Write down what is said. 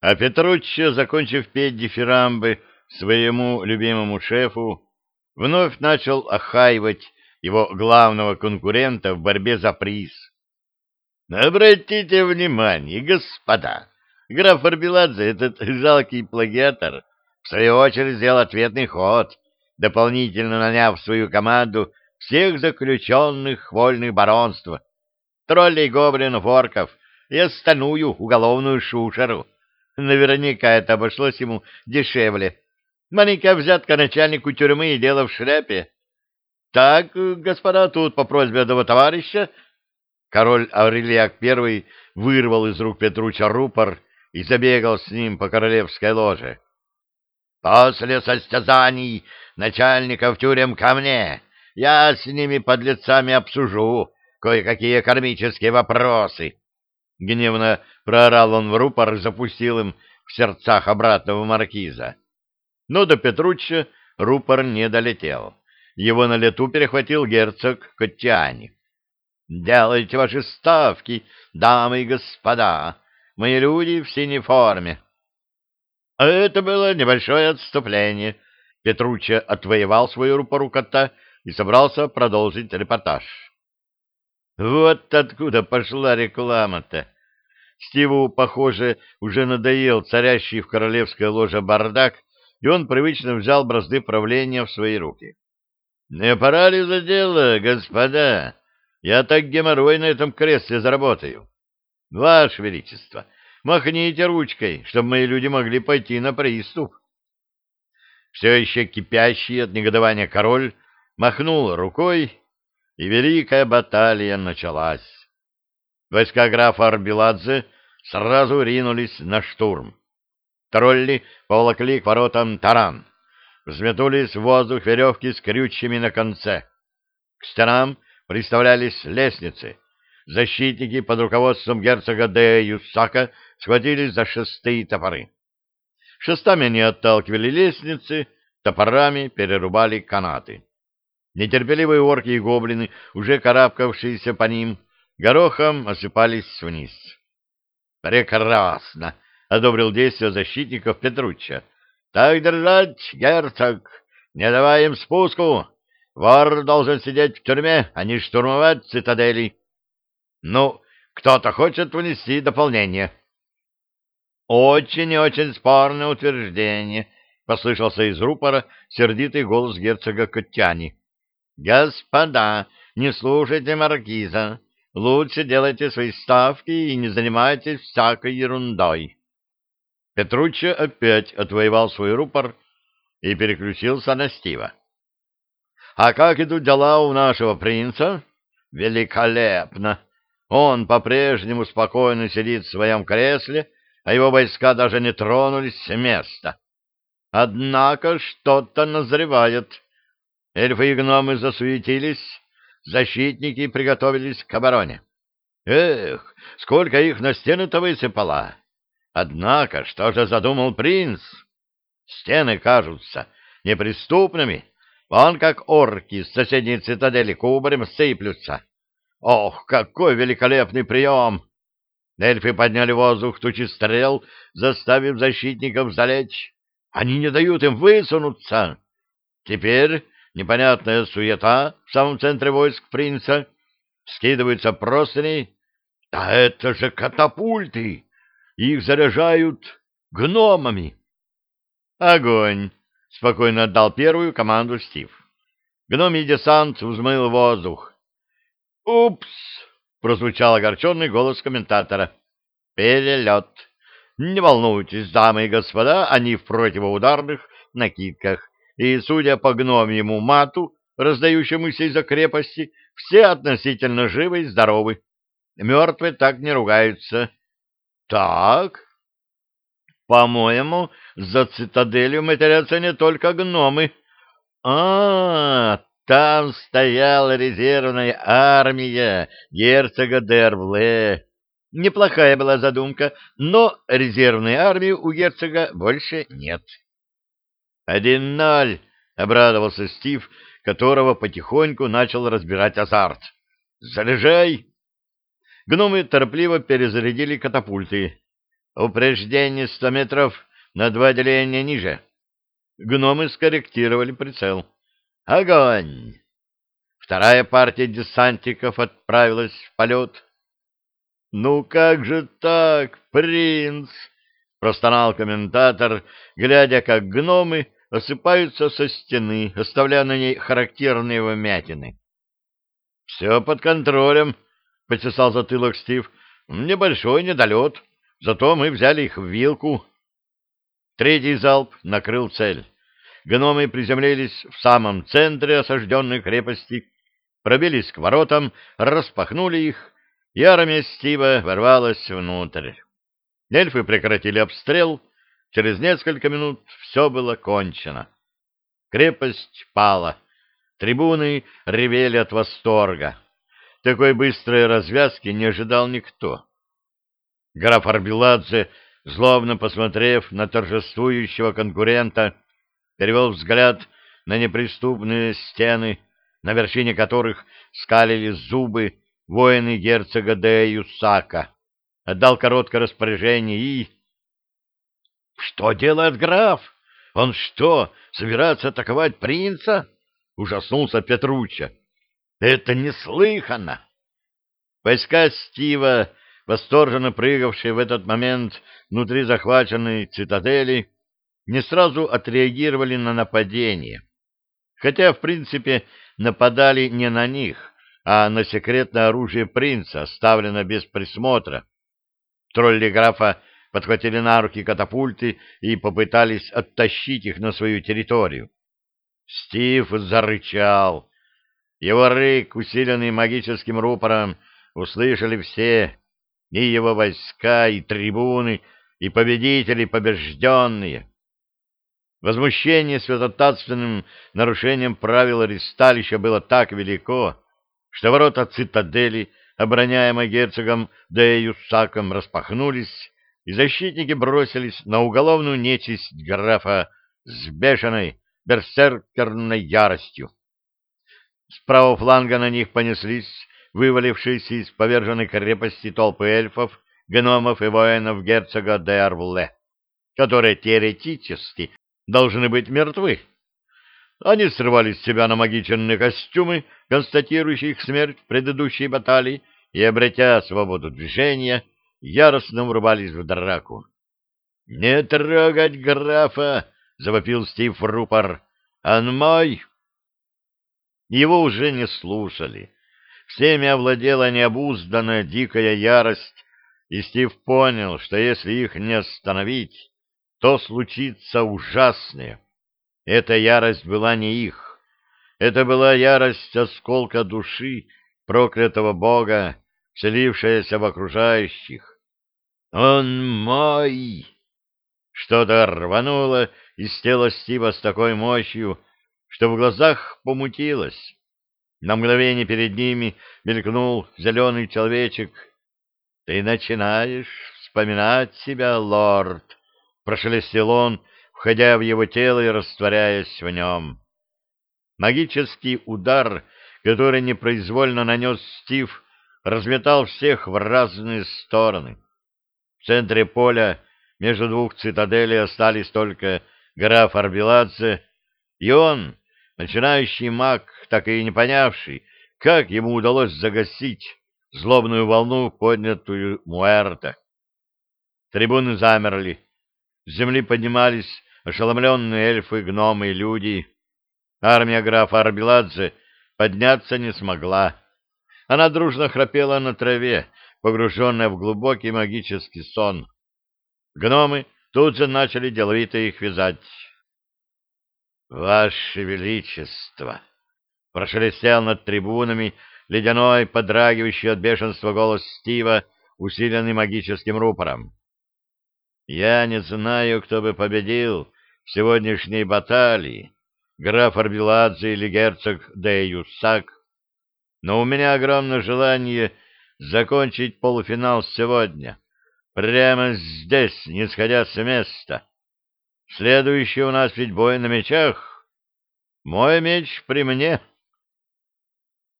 А Петруччо, закончив петь дифирамбы своему любимому шефу, вновь начал охаивать его главного конкурента в борьбе за приз. Обратите внимание, господа, граф Арбеладзе, этот жалкий плагиатор, в свою очередь сделал ответный ход, дополнительно наняв свою команду всех заключенных вольных баронств, троллей, гоблинов, орков и остальную уголовную шушеру. Наверняка это обошлось ему дешевле. Маленькая взятка начальнику тюрьмы и дело в шляпе. Так, господа, тут по просьбе одного товарища король Аврелиак I вырвал из рук Петруча рупор и забегал с ним по королевской ложе. После состязаний начальников тюрем ко мне. Я с ними под лицами обсужу кое-какие кармические вопросы. Гневно проорал он в рупор и запустил им в сердцах обратного маркиза. Но до Петручча рупор не долетел. Его на лету перехватил герцог Коттяни. «Делайте ваши ставки, дамы и господа, мои люди в синей форме». Это было небольшое отступление. Петручча отвоевал свою рупору кота и собрался продолжить репортаж. Вот откуда пошла реклама-то. Стиву, похоже, уже надоел царящий в королевской ложе бардак, и он привычно взял бразды правления в свои руки. — Не пора ли за дело, господа? Я так геморрой на этом кресле заработаю. — Ваше Величество, махните ручкой, чтобы мои люди могли пойти на приступ. Все еще кипящий от негодования король махнул рукой, и великая баталия началась. Войска графа Арбеладзе сразу ринулись на штурм. Тролли поволокли к воротам таран. Взметулись в воздух веревки с крючьями на конце. К стенам приставлялись лестницы. Защитники под руководством герцога де Юссака схватились за шесты и топоры. Шестами они отталкивали лестницы, топорами перерубали канаты. Нетерпеливые орки и гоблины, уже карабкавшиеся по ним, горохом осыпались вниз. «Прекрасно!» — одобрил действие защитников Петручча. «Так держать, герцог! Не давай им спуску! Вор должен сидеть в тюрьме, а не штурмовать цитадели. Ну, кто-то хочет внести дополнение?» «Очень и очень спорное утверждение», — послышался из рупора сердитый голос герцога Коттяни. «Господа, не слушайте маркиза. Лучше делайте свои ставки и не занимайтесь всякой ерундой». Петруччо опять отвоевал свой рупор и переключился на Стива. «А как идут дела у нашего принца?» «Великолепно! Он по-прежнему спокойно сидит в своем кресле, а его войска даже не тронулись с места. Однако что-то назревает». Эльфы и гномы засуетились, защитники приготовились к обороне. Эх, сколько их на стены-то высыпало! Однако, что же задумал принц? Стены кажутся неприступными, вон как орки с соседней цитадели кубарем сыплются. Ох, какой великолепный прием! Эльфы подняли воздух тучи стрел, заставив защитников залечь. Они не дают им высунуться. Теперь непонятная суета в самом центре войск принца, скидываются простыни. А это же катапульты! Их заряжают гномами. Огонь! — спокойно отдал первую команду Стив. Гномий десант взмыл воздух. «Упс!» — прозвучал огорченный голос комментатора. «Перелет! Не волнуйтесь, дамы и господа, они в противоударных накидках и, судя по гномьему мату, раздающемуся из-за крепости, все относительно живы и здоровы. Мертвые так не ругаются. Так? По-моему, за цитаделью матерятся не только гномы. А, там стояла резервная армия герцога Дервле. Неплохая была задумка, но резервной армии у герцога больше нет. «Один ноль!» — обрадовался Стив, которого потихоньку начал разбирать азарт. «Заряжай!» Гномы торопливо перезарядили катапульты. Упреждение сто метров на два деления ниже. Гномы скорректировали прицел. Огонь! Вторая партия десантиков отправилась в полет. — Ну как же так, принц? — простонал комментатор, глядя, как гномы осыпаются со стены, оставляя на ней характерные вмятины. — Все под контролем, — почесал затылок Стив. — Небольшой недолет, зато мы взяли их в вилку. Третий залп накрыл цель. Гномы приземлились в самом центре осажденной крепости, пробились к воротам, распахнули их, и армия Стива ворвалась внутрь. Эльфы прекратили обстрел, через несколько минут все было кончено. Крепость пала, трибуны ревели от восторга. Такой быстрой развязки не ожидал никто. Граф Арбеладзе, злобно посмотрев на торжествующего конкурента, перевел взгляд на неприступные стены, на вершине которых скалили зубы воины герцога де Юсака, отдал короткое распоряжение и... — Что делает граф? Он что, собирается атаковать принца? — ужаснулся Петруча. — Это неслыханно! Войска Стива, восторженно прыгавшие в этот момент внутри захваченной цитадели, не сразу отреагировали на нападение. Хотя, в принципе, нападали не на них, а на секретное оружие принца, оставленное без присмотра. Тролли графа подхватили на руки катапульты и попытались оттащить их на свою территорию. Стив зарычал. Его рык, усиленный магическим рупором, услышали все, и его войска, и трибуны, и победители, побежденные. Возмущение святотатственным нарушением правил аресталища было так велико, что ворота цитадели, обороняемой герцогом де Юссаком, распахнулись, защитники бросились на уголовную нечисть графа с бешеной берсеркерной яростью. С правого фланга на них понеслись вывалившиеся из поверженной крепости толпы эльфов, гномов и воинов герцога де Арвле, которые теоретически должны быть мертвы. Они срывали с себя намагиченные костюмы, констатирующие их смерть в предыдущей баталии, и, обретя свободу движения, яростно врубались в драку. — Не трогать графа! — завопил Стив Рупор. — Он мой! Его уже не слушали. Всеми овладела необузданная дикая ярость, и Стив понял, что если их не остановить, то случится ужасное. Эта ярость была не их. Это была ярость осколка души проклятого Бога, вселившаяся в окружающих. «Он мой!» Что-то рвануло из тела Стива с такой мощью, что в глазах помутилось. На мгновение перед ними мелькнул зеленый человечек. «Ты начинаешь вспоминать себя, лорд!» прошелестел он, входя в его тело и растворяясь в нем. Магический удар, который непроизвольно нанес Стив, разметал всех в разные стороны. В центре поля между двух цитаделей остались только граф Арбеладзе и он, начинающий маг, так и не понявший, как ему удалось загасить злобную волну, поднятую Муэрта. Трибуны замерли, с земли поднимались ошеломленные эльфы, гномы и люди. Армия графа Арбеладзе подняться не смогла. Она дружно храпела на траве, погруженная в глубокий магический сон. Гномы тут же начали деловито их вязать. «Ваше Величество!» — прошелестел над трибунами ледяной, подрагивающий от бешенства голос Стива, усиленный магическим рупором. Я не знаю, кто бы победил в сегодняшней баталии, граф Арбеладзе или герцог де Юссак, но у меня огромное желание закончить полуфинал сегодня, прямо здесь, не сходя с места. Следующий у нас ведь бой на мечах. Мой меч при мне.